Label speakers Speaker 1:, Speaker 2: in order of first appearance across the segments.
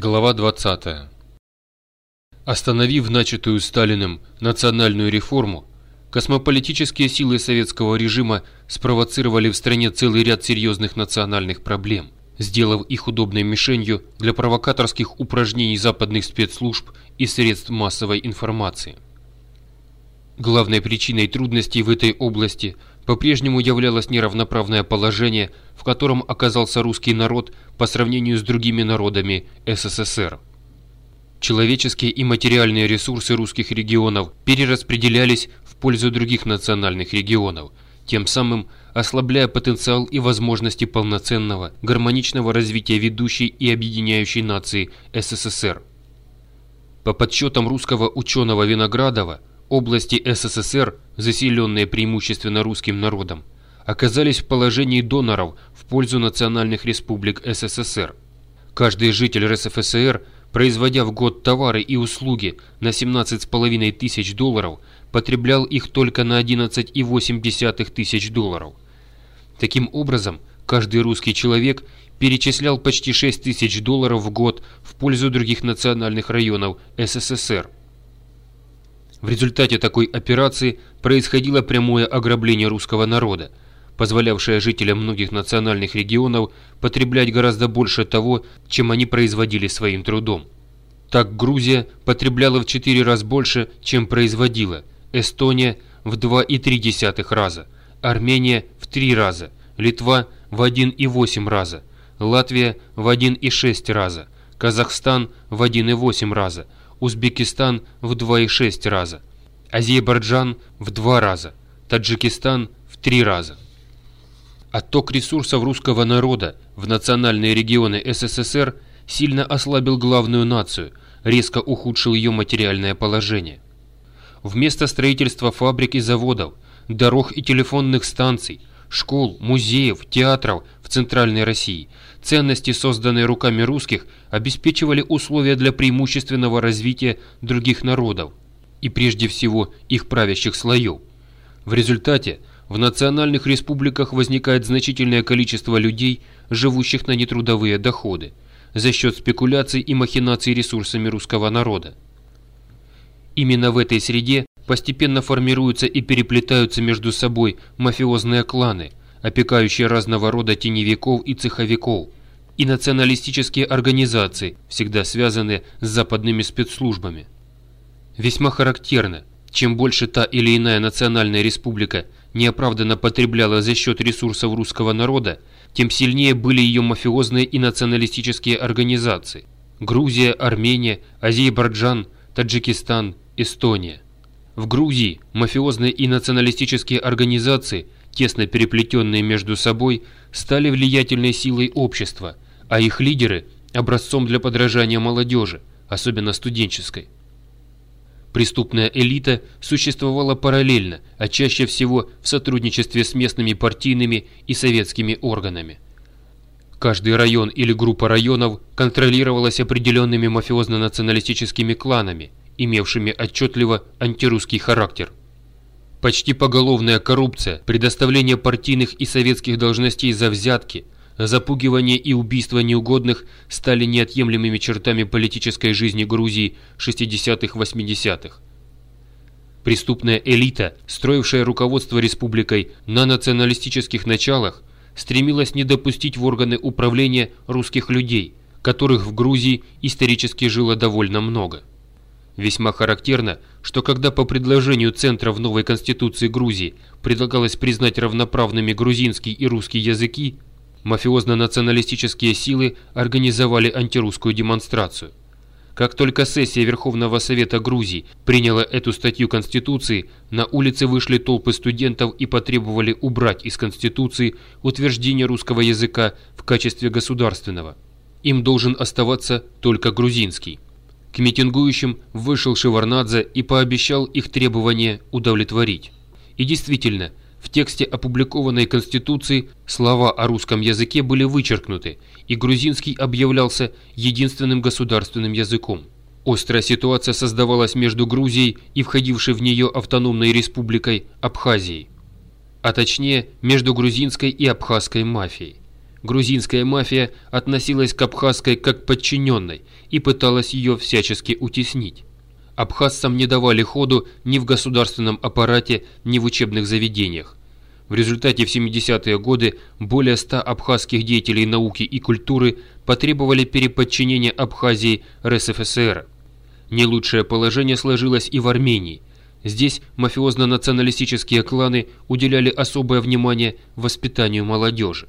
Speaker 1: Глава 20. Остановив начатую Сталиным национальную реформу, космополитические силы советского режима спровоцировали в стране целый ряд серьезных национальных проблем, сделав их удобной мишенью для провокаторских упражнений западных спецслужб и средств массовой информации. Главной причиной трудностей в этой области по-прежнему являлось неравноправное положение, в котором оказался русский народ по сравнению с другими народами СССР. Человеческие и материальные ресурсы русских регионов перераспределялись в пользу других национальных регионов, тем самым ослабляя потенциал и возможности полноценного, гармоничного развития ведущей и объединяющей нации СССР. По подсчетам русского ученого Виноградова, области СССР, заселенные преимущественно русским народом, оказались в положении доноров в пользу национальных республик СССР. Каждый житель РСФСР, производя в год товары и услуги на 17,5 тысяч долларов, потреблял их только на 11,8 тысяч долларов. Таким образом, каждый русский человек перечислял почти 6 тысяч долларов в год в пользу других национальных районов СССР. В результате такой операции происходило прямое ограбление русского народа, позволявшее жителям многих национальных регионов потреблять гораздо больше того, чем они производили своим трудом. Так Грузия потребляла в 4 раза больше, чем производила, Эстония в 2,3 раза, Армения в 3 раза, Литва в 1,8 раза, Латвия в 1,6 раза, Казахстан в 1,8 раза, Узбекистан в 2,6 раза, Азербайджан в 2 раза, Таджикистан в 3 раза. Отток ресурсов русского народа в национальные регионы СССР сильно ослабил главную нацию, резко ухудшил ее материальное положение. Вместо строительства фабрик и заводов, дорог и телефонных станций, школ, музеев, театров в Центральной России, ценности, созданные руками русских, обеспечивали условия для преимущественного развития других народов и прежде всего их правящих слоев. В результате в национальных республиках возникает значительное количество людей, живущих на нетрудовые доходы, за счет спекуляций и махинаций ресурсами русского народа. Именно в этой среде постепенно формируются и переплетаются между собой мафиозные кланы, опекающие разного рода теневиков и цеховиков, и националистические организации, всегда связанные с западными спецслужбами. Весьма характерно, чем больше та или иная национальная республика неоправданно потребляла за счет ресурсов русского народа, тем сильнее были ее мафиозные и националистические организации – Грузия, Армения, Азербайджан, Таджикистан, Эстония. В Грузии мафиозные и националистические организации, тесно переплетенные между собой, стали влиятельной силой общества, а их лидеры – образцом для подражания молодежи, особенно студенческой. Преступная элита существовала параллельно, а чаще всего в сотрудничестве с местными партийными и советскими органами. Каждый район или группа районов контролировалась определенными мафиозно-националистическими кланами, имевшими отчетливо антирусский характер. Почти поголовная коррупция, предоставление партийных и советских должностей за взятки – запугивание и убийство неугодных стали неотъемлемыми чертами политической жизни Грузии 60-80-х. Преступная элита, строившая руководство республикой на националистических началах, стремилась не допустить в органы управления русских людей, которых в Грузии исторически жило довольно много. Весьма характерно, что когда по предложению Центра в новой Конституции Грузии предлагалось признать равноправными грузинский и русский языки, мафиозно-националистические силы организовали антирусскую демонстрацию. Как только сессия Верховного Совета Грузии приняла эту статью Конституции, на улице вышли толпы студентов и потребовали убрать из Конституции утверждение русского языка в качестве государственного. Им должен оставаться только грузинский. К митингующим вышел Шеварнадзе и пообещал их требования удовлетворить. И действительно, в тексте опубликованной Конституции слова о русском языке были вычеркнуты, и грузинский объявлялся единственным государственным языком. Острая ситуация создавалась между Грузией и входившей в нее автономной республикой Абхазией, а точнее между грузинской и абхазской мафией. грузинская мафия относилась к абхазской как подчиненной и пыталась ее всячески утеснить. Абхазцам не давали ходу ни в государственном аппарате, ни в учебных заведениях. В результате в 70-е годы более 100 абхазских деятелей науки и культуры потребовали переподчинения Абхазии РСФСР. Не лучшее положение сложилось и в Армении. Здесь мафиозно-националистические кланы уделяли особое внимание воспитанию молодежи.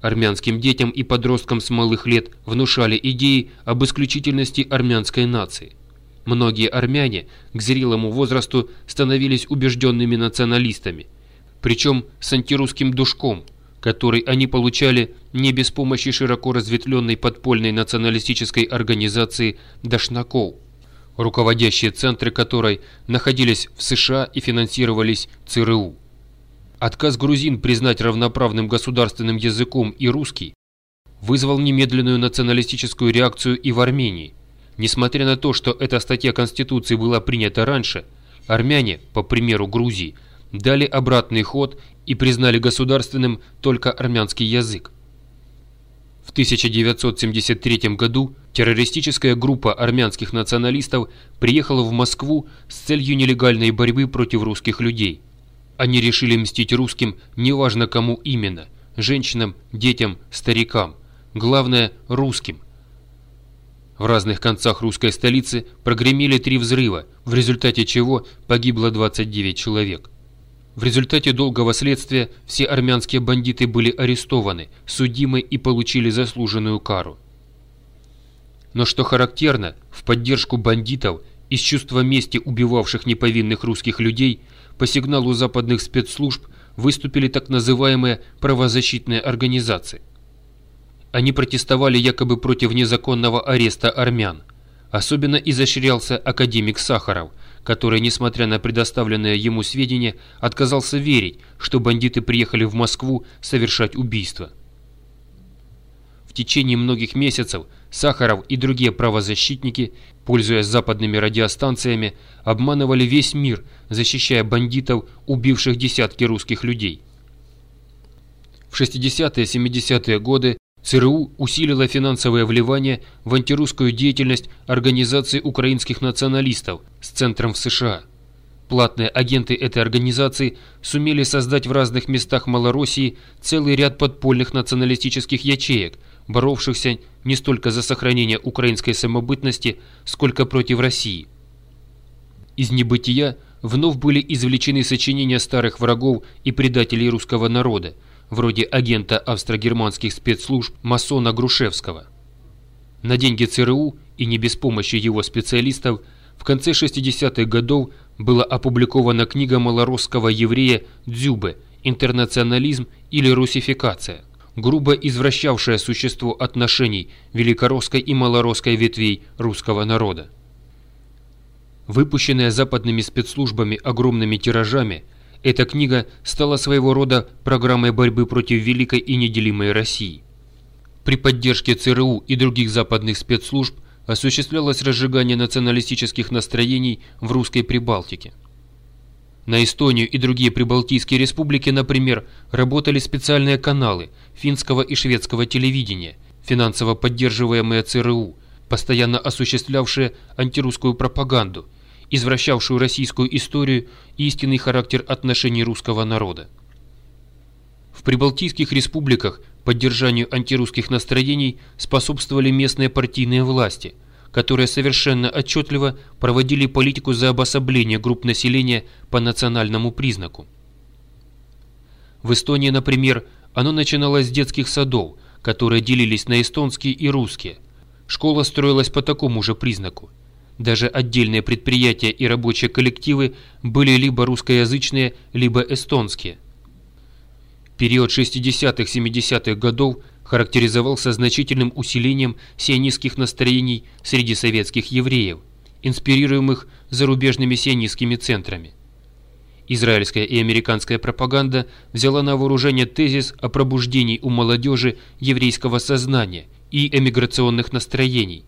Speaker 1: Армянским детям и подросткам с малых лет внушали идеи об исключительности армянской нации. Многие армяне к зрелому возрасту становились убежденными националистами, причем с антирусским душком, который они получали не без помощи широко разветвленной подпольной националистической организации «Дашнаков», руководящие центры которой находились в США и финансировались ЦРУ. Отказ грузин признать равноправным государственным языком и русский вызвал немедленную националистическую реакцию и в Армении. Несмотря на то, что эта статья Конституции была принята раньше, армяне, по примеру Грузии, дали обратный ход и признали государственным только армянский язык. В 1973 году террористическая группа армянских националистов приехала в Москву с целью нелегальной борьбы против русских людей – они решили мстить русским, неважно кому именно – женщинам, детям, старикам. Главное – русским. В разных концах русской столицы прогремели три взрыва, в результате чего погибло 29 человек. В результате долгого следствия все армянские бандиты были арестованы, судимы и получили заслуженную кару. Но что характерно, в поддержку бандитов из чувства мести убивавших неповинных русских людей – по сигналу западных спецслужб выступили так называемые правозащитные организации. Они протестовали якобы против незаконного ареста армян. Особенно изощрялся академик Сахаров, который, несмотря на предоставленные ему сведения, отказался верить, что бандиты приехали в Москву совершать убийство. В течение многих месяцев Сахаров и другие правозащитники, пользуясь западными радиостанциями, обманывали весь мир, защищая бандитов, убивших десятки русских людей. В 60-70-е годы ЦРУ усилила финансовое вливание в антирусскую деятельность Организации украинских националистов с центром в США. Платные агенты этой организации сумели создать в разных местах Малороссии целый ряд подпольных националистических ячеек – боровшихся не столько за сохранение украинской самобытности, сколько против России. Из небытия вновь были извлечены сочинения старых врагов и предателей русского народа, вроде агента австро-германских спецслужб масона Грушевского. На деньги ЦРУ и не без помощи его специалистов в конце 60-х годов была опубликована книга малоросского еврея Дзюбе «Интернационализм или русификация», грубо извращавшее существо отношений великоросской и малоросской ветвей русского народа. Выпущенная западными спецслужбами огромными тиражами, эта книга стала своего рода программой борьбы против великой и неделимой России. При поддержке ЦРУ и других западных спецслужб осуществлялось разжигание националистических настроений в русской Прибалтике. На Эстонию и другие прибалтийские республики, например, работали специальные каналы финского и шведского телевидения, финансово поддерживаемые ЦРУ, постоянно осуществлявшие антирусскую пропаганду, извращавшую российскую историю и истинный характер отношений русского народа. В прибалтийских республиках поддержанию антирусских настроений способствовали местные партийные власти – которые совершенно отчетливо проводили политику за обособление групп населения по национальному признаку. В Эстонии, например, оно начиналось с детских садов, которые делились на эстонские и русские. Школа строилась по такому же признаку. Даже отдельные предприятия и рабочие коллективы были либо русскоязычные, либо эстонские. Период 60-70-х годов характеризовался значительным усилением сионистских настроений среди советских евреев, инспирируемых зарубежными сионистскими центрами. Израильская и американская пропаганда взяла на вооружение тезис о пробуждении у молодежи еврейского сознания и эмиграционных настроений.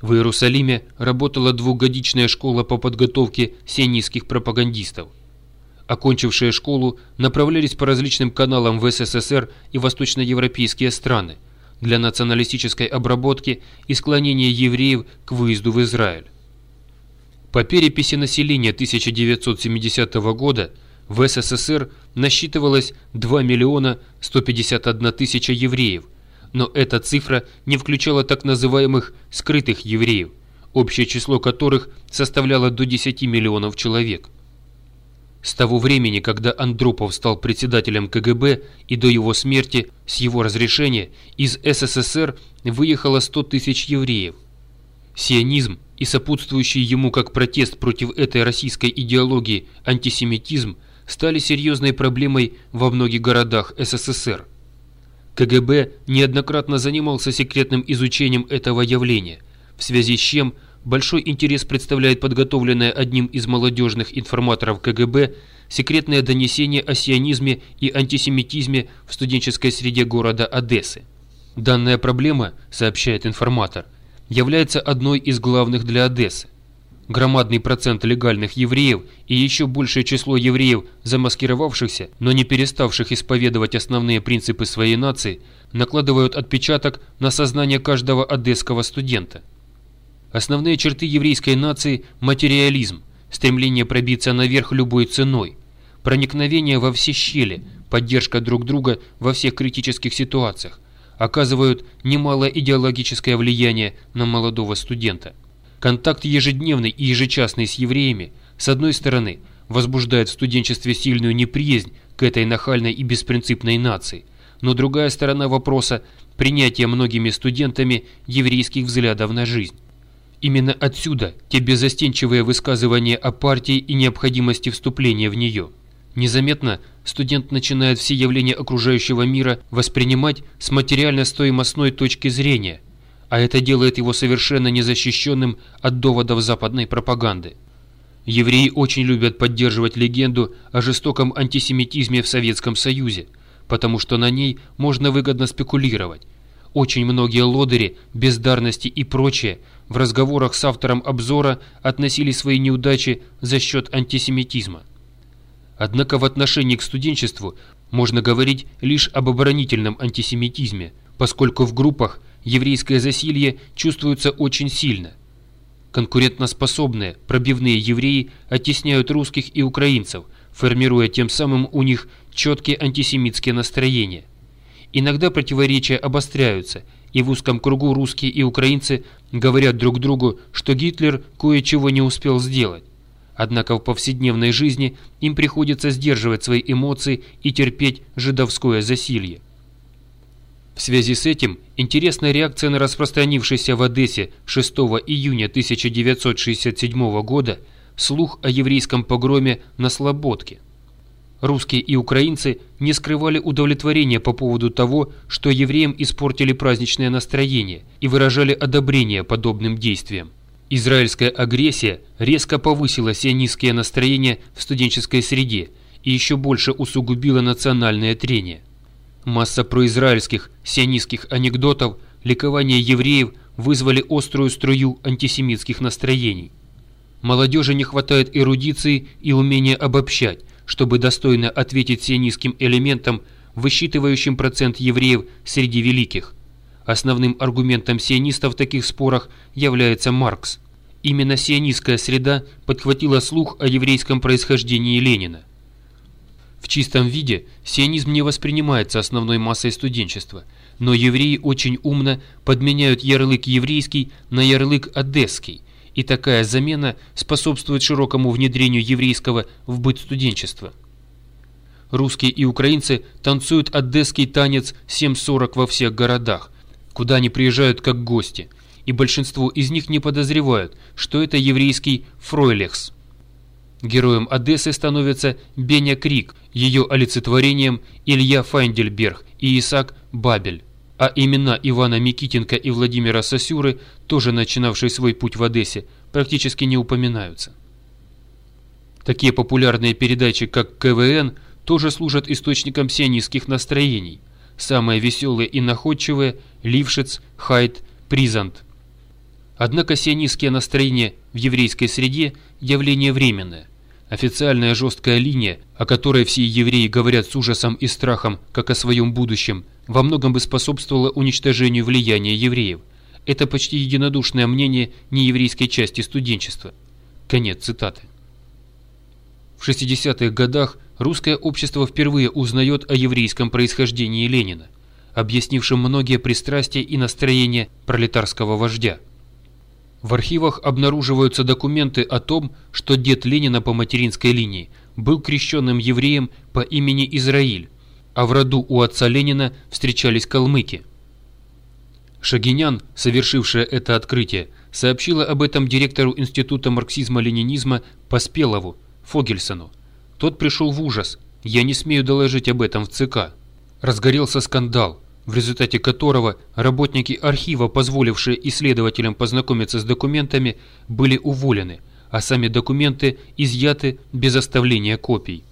Speaker 1: В Иерусалиме работала двухгодичная школа по подготовке сионистских пропагандистов. окончившие школу, направлялись по различным каналам в СССР и восточноевропейские страны для националистической обработки и склонения евреев к выезду в Израиль. По переписи населения 1970 года в СССР насчитывалось 2 миллиона 151 тысяча евреев, но эта цифра не включала так называемых «скрытых евреев», общее число которых составляло до 10 миллионов человек. С того времени, когда Андропов стал председателем КГБ и до его смерти, с его разрешения, из СССР выехало 100 тысяч евреев. Сионизм и сопутствующий ему как протест против этой российской идеологии антисемитизм стали серьезной проблемой во многих городах СССР. КГБ неоднократно занимался секретным изучением этого явления, в связи с чем большой интерес представляет подготовленное одним из молодежных информаторов КГБ секретное донесение о сионизме и антисемитизме в студенческой среде города Одессы. Данная проблема, сообщает информатор, является одной из главных для Одессы. Громадный процент легальных евреев и еще большее число евреев, замаскировавшихся, но не переставших исповедовать основные принципы своей нации, накладывают отпечаток на сознание каждого одесского студента. Основные черты еврейской нации – материализм, стремление пробиться наверх любой ценой, проникновение во все щели, поддержка друг друга во всех критических ситуациях, оказывают немалое идеологическое влияние на молодого студента. Контакт ежедневный и ежечасный с евреями, с одной стороны, возбуждает в студенчестве сильную неприязнь к этой нахальной и беспринципной нации, но другая сторона вопроса – принятие многими студентами еврейских взглядов на жизнь. Именно отсюда те безостенчивые высказывания о партии и необходимости вступления в нее. Незаметно студент начинает все явления окружающего мира воспринимать с материально-стоимостной точки зрения, а это делает его совершенно незащищенным от доводов западной пропаганды. Евреи очень любят поддерживать легенду о жестоком антисемитизме в Советском Союзе, потому что на ней можно выгодно спекулировать. Очень многие лодыри, бездарности и прочее – в разговорах с автором обзора относили свои неудачи за счет антисемитизма. Однако в отношении к студенчеству можно говорить лишь об оборонительном антисемитизме, поскольку в группах еврейское засилье чувствуется очень сильно. Конкурентноспособные, пробивные евреи оттесняют русских и украинцев, формируя тем самым у них четкие антисемитские настроения. Иногда противоречия обостряются – и в узком кругу русские и украинцы говорят друг другу, что Гитлер кое-чего не успел сделать. Однако в повседневной жизни им приходится сдерживать свои эмоции и терпеть жидовское засилье. В связи с этим интересная реакция на распространившийся в Одессе 6 июня 1967 года слух о еврейском погроме на Слободке – Русские и украинцы не скрывали удовлетворения по поводу того, что евреям испортили праздничное настроение и выражали одобрение подобным действиям. Израильская агрессия резко повысила сионистские настроения в студенческой среде и еще больше усугубила национальное трение. Масса произраильских сионистских анекдотов, ликование евреев вызвали острую струю антисемитских настроений. Молодежи не хватает эрудиции и умения обобщать, чтобы достойно ответить сионистским элементам, высчитывающим процент евреев среди великих. Основным аргументом сионистов в таких спорах является Маркс. Именно сионистская среда подхватила слух о еврейском происхождении Ленина. В чистом виде сионизм не воспринимается основной массой студенчества, но евреи очень умно подменяют ярлык еврейский на ярлык одесский, и такая замена способствует широкому внедрению еврейского в быт студенчества. Русские и украинцы танцуют одесский танец 7.40 во всех городах, куда они приезжают как гости, и большинство из них не подозревают, что это еврейский фройлехс. Героем Одессы становится Беня Крик, ее олицетворением Илья Файндельберг и Исаак Бабель а имена Ивана Микитенко и Владимира Сосюры, тоже начинавшие свой путь в Одессе, практически не упоминаются. Такие популярные передачи, как КВН, тоже служат источником сионистских настроений. Самые веселые и находчивые – Лившиц, Хайт, Призант. Однако сионистские настроения в еврейской среде – явление временное. Официальная жесткая линия, о которой все евреи говорят с ужасом и страхом, как о своем будущем, во многом бы способствовала уничтожению влияния евреев. Это почти единодушное мнение нееврейской части студенчества. Конец цитаты. В 60-х годах русское общество впервые узнает о еврейском происхождении Ленина, объяснившем многие пристрастия и настроения пролетарского вождя. В архивах обнаруживаются документы о том, что дед Ленина по материнской линии был крещенным евреем по имени Израиль, а в роду у отца Ленина встречались калмыки. Шагинян, совершившая это открытие, сообщила об этом директору Института марксизма-ленинизма Поспелову, Фогельсону. Тот пришел в ужас. «Я не смею доложить об этом в ЦК». Разгорелся скандал в результате которого работники архива, позволившие исследователям познакомиться с документами, были уволены, а сами документы изъяты без оставления копий.